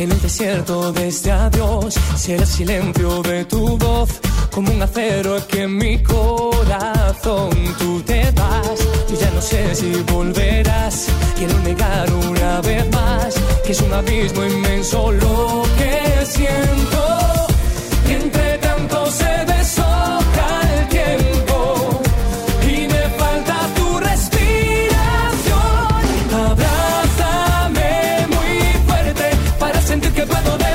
En el desierto de este adiós será el silencio de tu voz como un acero que en mi corazón tú te vas. Yo ya no sé si volverás. Quiero negar una vez más que es un abismo inmenso lo que siento. puedo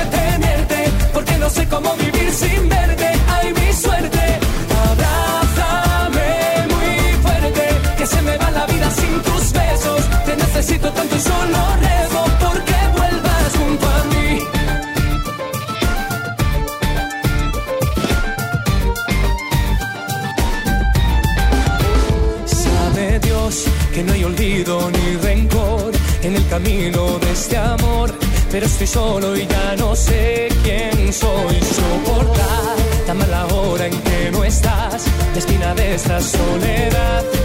estoy solo y ya no sé quién soy. Soportar tan mala hora en que no estás, la esquina de esta soledad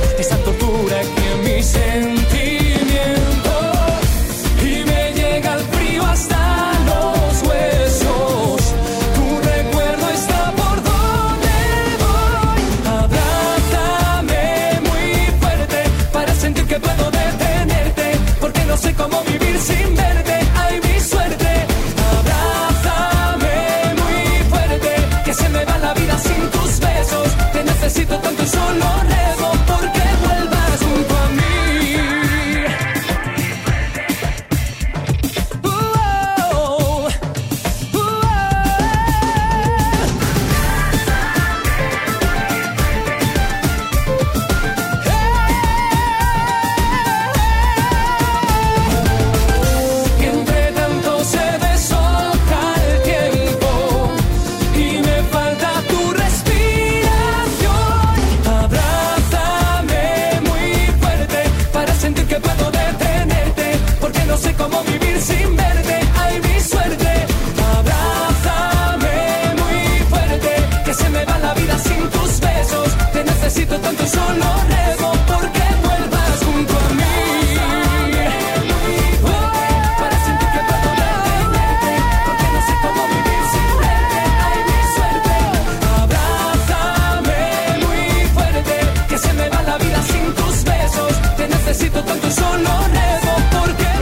cuánto solo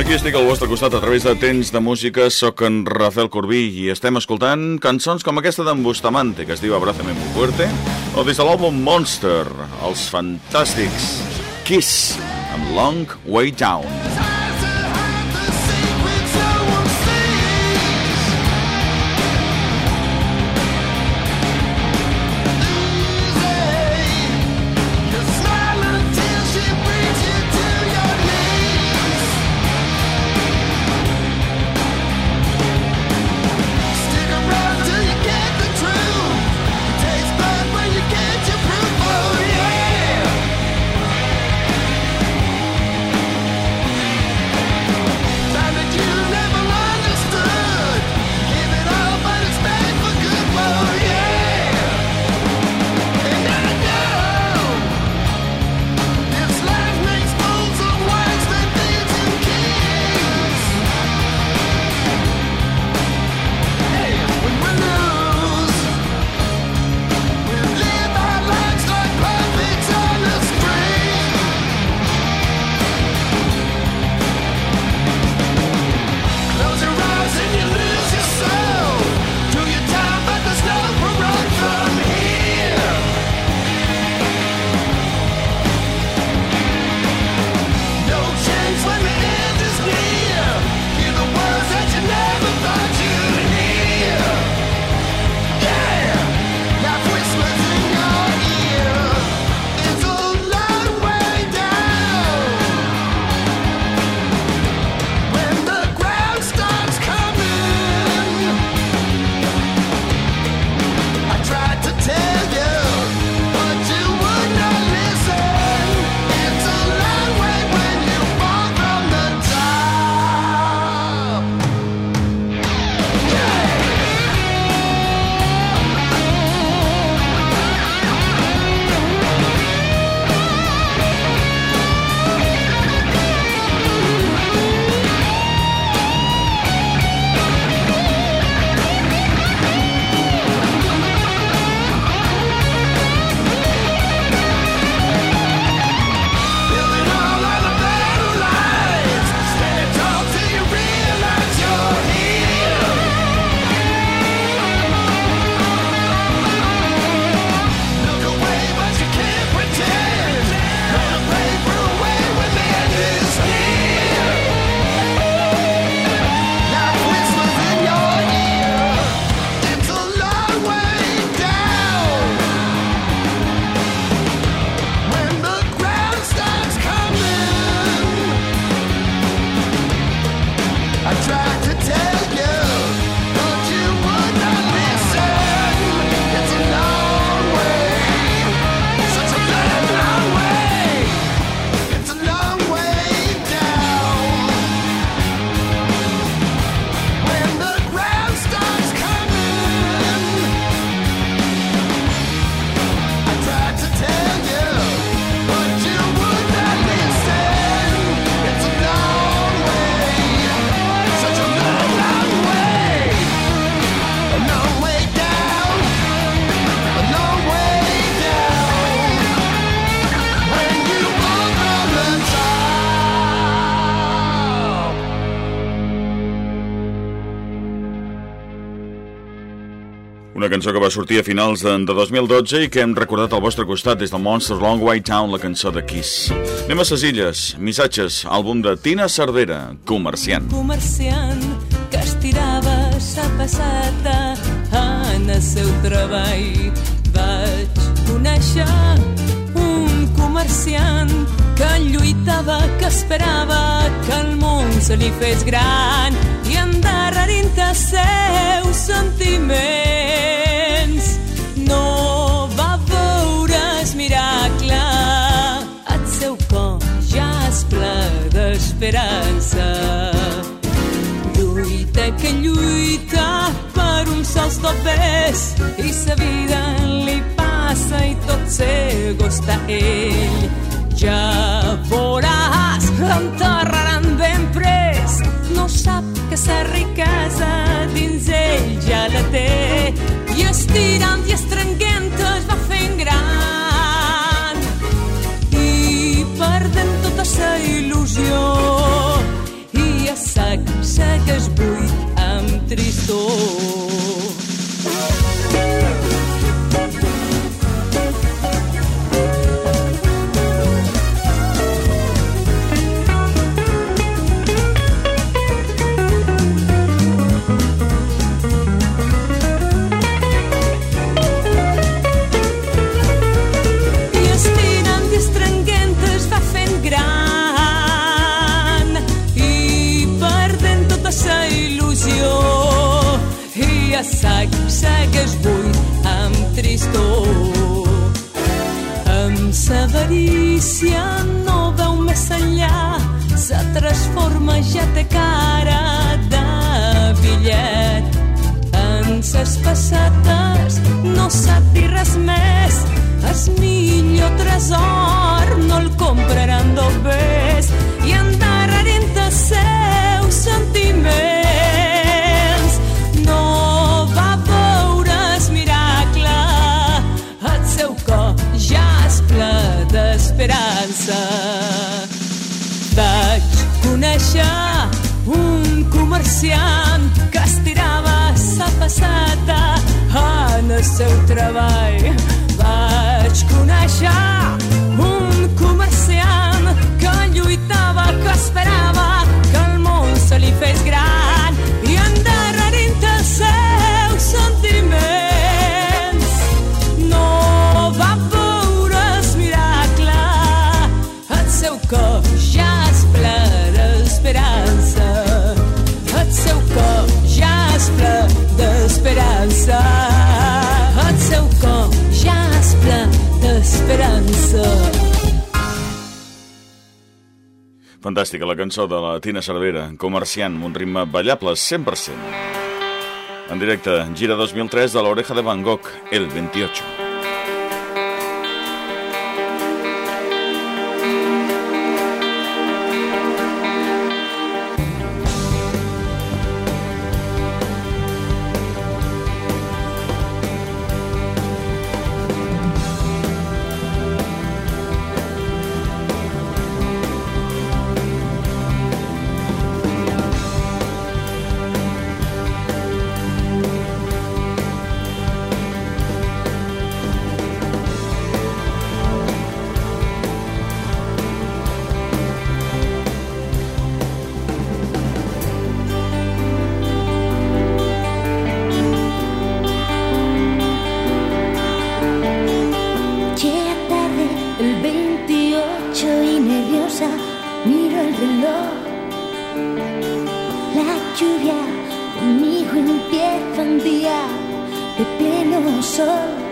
aquí estic al vostre costat a través de Temps de Música, sóc en Rafael Corbí i estem escoltant cançons com aquesta d'en Bustamante, que es diu Abrazame muy fuerte, o des de l'album Monster, els fantàstics Kiss, amb Long Way Down. Cançó que va sortir a finals de, de 2012 i que hem recordat al vostre costat des del Monster Long Way Town, la cançó de Kiss. Anem a ses illes, missatges, àlbum de Tina Cervera, Comerciant. Comerciant que estirava sa passata en el seu treball. Vaig conèixer un comerciant que lluitava, que esperava que el món se li fes gran i endarrerint els seus que lluita per uns sols topers i sa vida li passa i tot s'agosta ell. Ja veuràs l'enterraran ben prest no sap que sa riquesa dins ell ja la té. I estirant i estrenguent Oh. Comerciant que estirava sa passata en el seu treball. Vaig conèixer Fantàstica, la cançó de la Tina Cervera, comerciant, un ritme ballable 100%. En directe, gira 2003 de l'Oreja de Van Gogh, el 28. La lluvia conmigo empieza un día de pleno sol.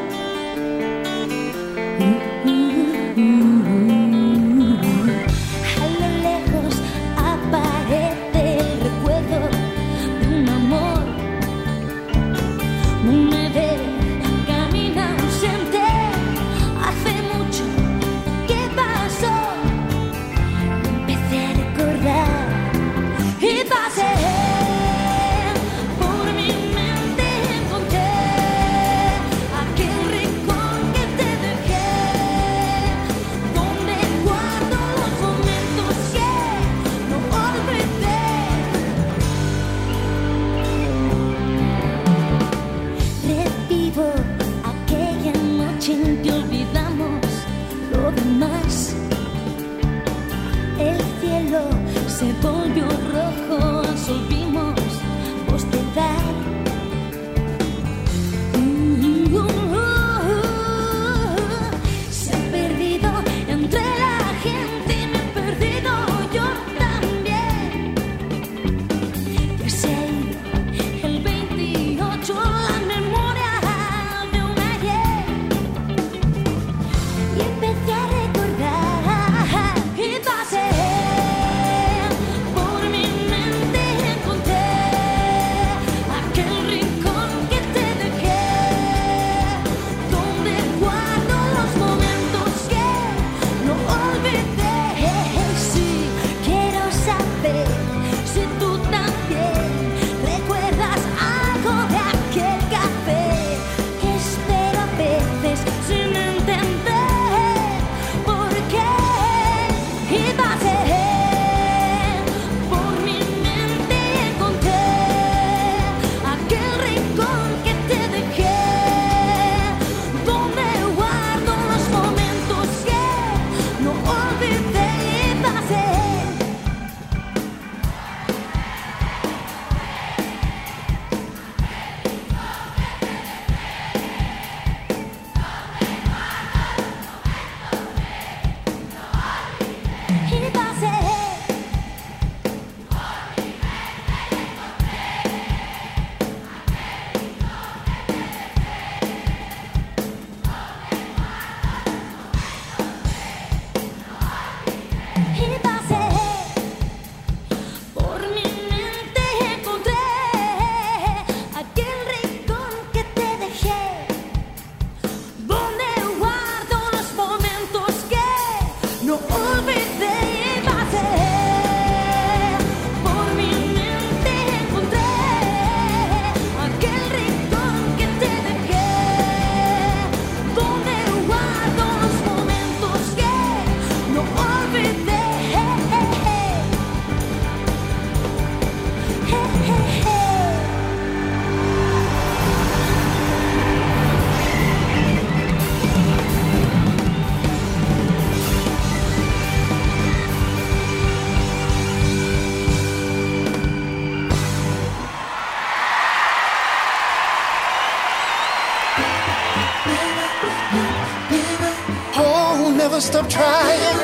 Never stop trying.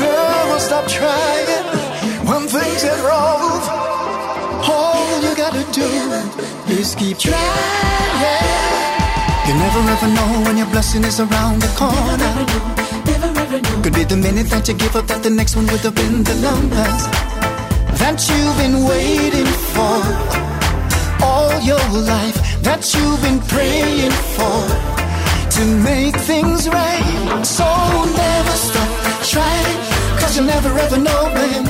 Never stop trying. When things get rough, all you gotta do is keep trying. You never ever know when your blessing is around the corner. Could be the minute that you give up that the next one would have been the numbers that you've been waiting for your life that you've been praying for to make things right. So never stop trying, cause you'll never ever know when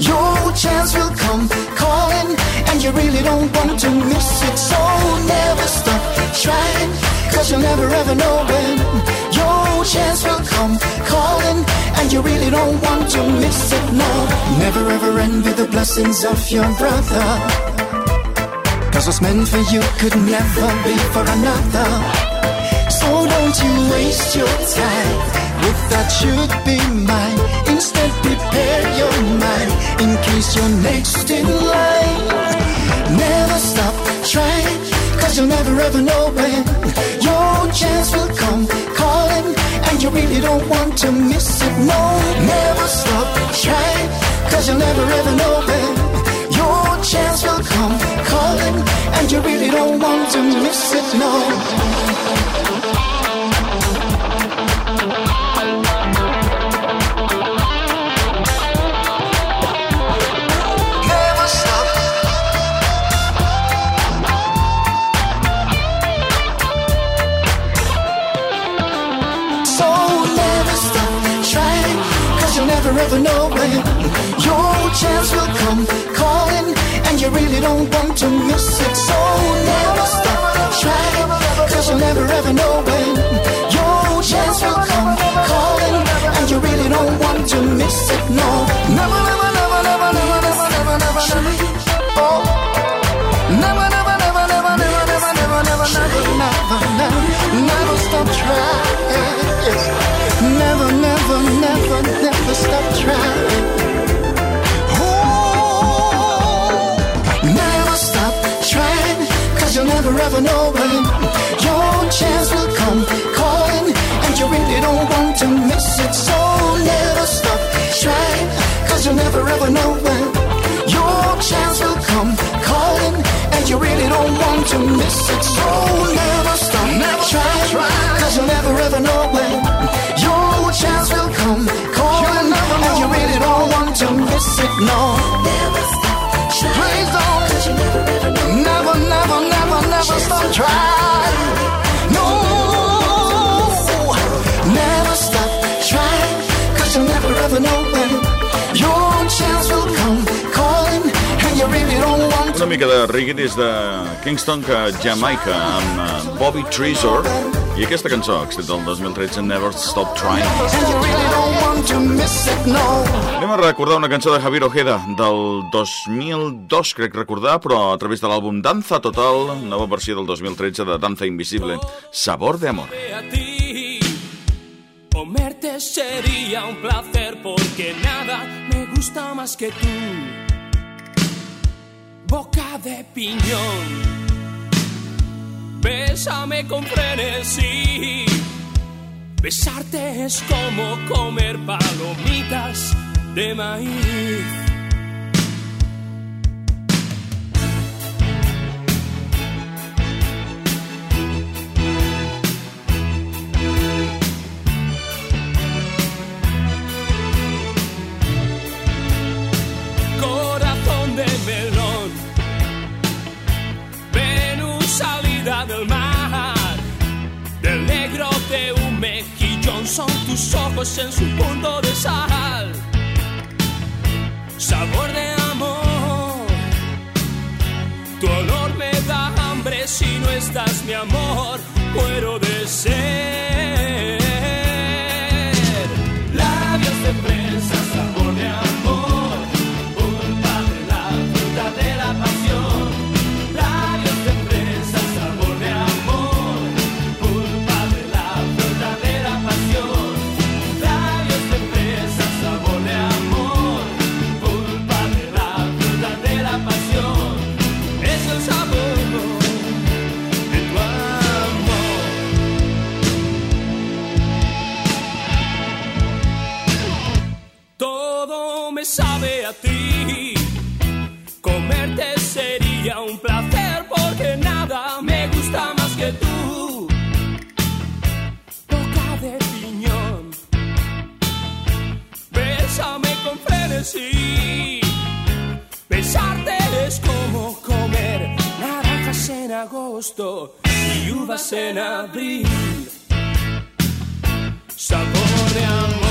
your chance will come calling, and you really don't want to miss it. So never stop trying, cause you'll never ever know when your chance will come calling, and you really don't want to miss it. No, never ever envy the blessings of your brother. Cause what's meant for you could never be for another. So don't you waste your time with that should be mine. Instead, prepare your mind in case you're next in line. Never stop trying, cause you'll never ever know when your chance will come calling, and you really don't want to miss it. No, never stop trying, cause you'll never ever know when chance will come calling, and you really don't want to miss it. No. Never stop. So never stop trying, you'll never ever know when your chance will come calling, and you really don't want to miss it. So never stop trying, cause you'll never ever know when your chance will come calling, and you really don't want to miss it. No, never, never, know when your chance will come calling, and you really don't want to miss it. So never stop trying, cause you never ever know when your chance will come calling, and you really don't want to miss it. So try Never stop trying, cause you'll never ever know. Una mica de reggae des de Kingston, que Jamaica, amb eh, Bobby Treasure, i aquesta cançó, extreta del 2013, Never Stop Trying. really it, no. Anem a recordar una cançó de Javier Ojeda del 2002, crec recordar, però a través de l'àlbum Danza Total, nova versió del 2013 de Danza Invisible, Sabor de Amor. Comerte sería un placer porque nada me gusta más que tú. Boca de piñón, bésame con frenesí. Besarte es como comer palomitas de maíz. Son tus ojos en su punto de sal. Sabor de amor, tu olor me da hambre si no estás mi amor, muero de sed. Y uvas en abril. Sabor de amor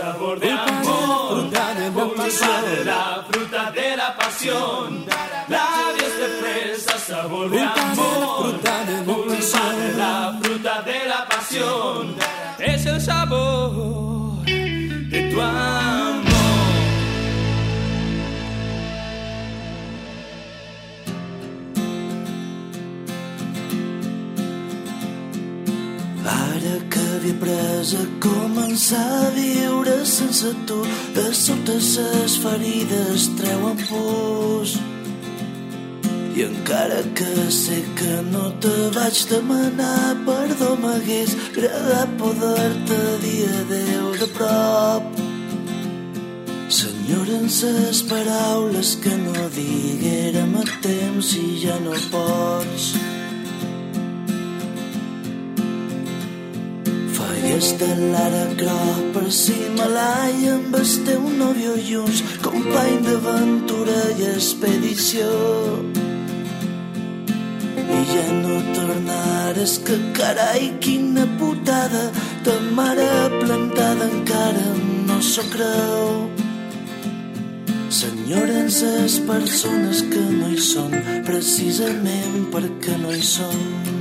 sabor de amor, pulpa de la fruta de la pasión. Labios de fresa, sabor de amor, pulpa de la fruta de la pasión. Es el sabor de tu amor. Havia pres a començar a viure sense tu, de sobte ses ferides treuen pus. I encara que sé que no te vaig demanar perdó, m'hagués agradat poder-te dir adeu de prop. S'enyoren ses paraules que no diguérem a temps i ja no pots. Feies de l'ara groc per Himalaya amb el teu nòvio junts, company d'aventura i expedició. I ja no tornares que carai quina putada de mare plantada encara no s'ho creu s'enyoren les persones que no hi són precisament perquè no hi són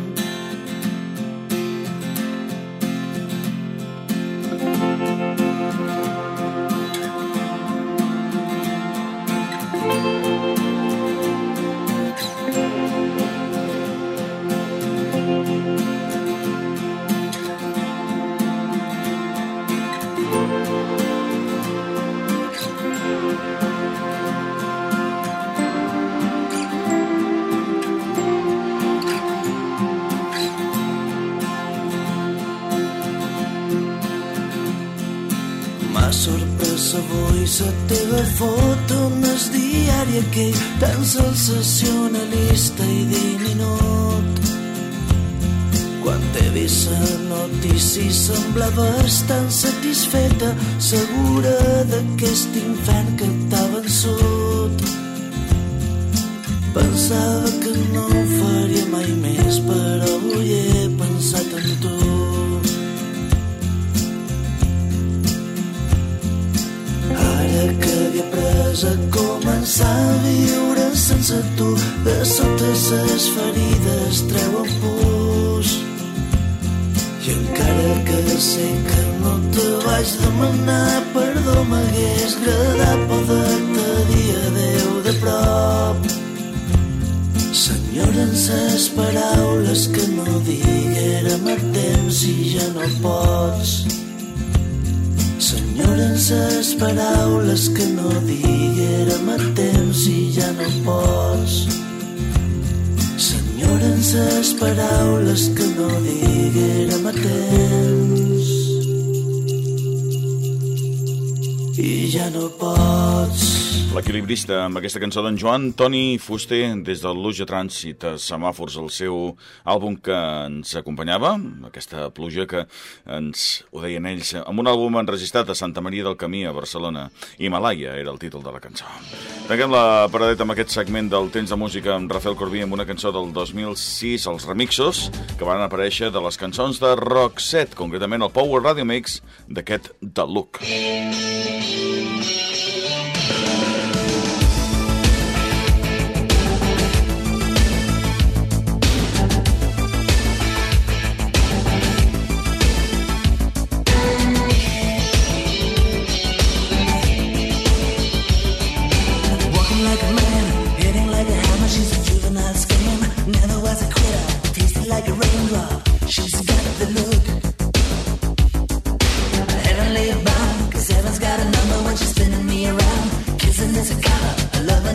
aquell tan sensacionalista i diminut. Quan t'he vist la notícia semblaves tan satisfeta, segura d'aquest infern que t'ha vençut. Pensava que no ho faria mai més, però avui he pensat en tu. Pres a començar a viure sense tu, de sota ses ferides treuen pus. I encara que sé que no te vaig demanar perdó, m'hagués agradat poder-te dir adeu de prop. S'enyoren ses paraules que no diguérem a temps i ja no pots. S'enyoren ses paraules que no diguérem a temps i ja no pots. S'enyoren ses paraules que no diguérem a temps i ja no pots. L'equilibrista amb aquesta cançó d'en Joan Toni Fuster des del Luja Trànsit a Semàfors, el seu àlbum que ens acompanyava, aquesta pluja que ens ho deien ells, amb un àlbum enregistrat a Santa Maria del Camí a Barcelona. Himalaya era el títol de la cançó. Tanquem la paradeta amb aquest segment del temps de música amb Rafael Corbí amb una cançó del 2006, els remixos, que van aparèixer de les cançons de Roxette, concretament el Power Radio Mix d'aquest The Look. Walking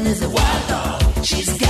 is a wild dog. She's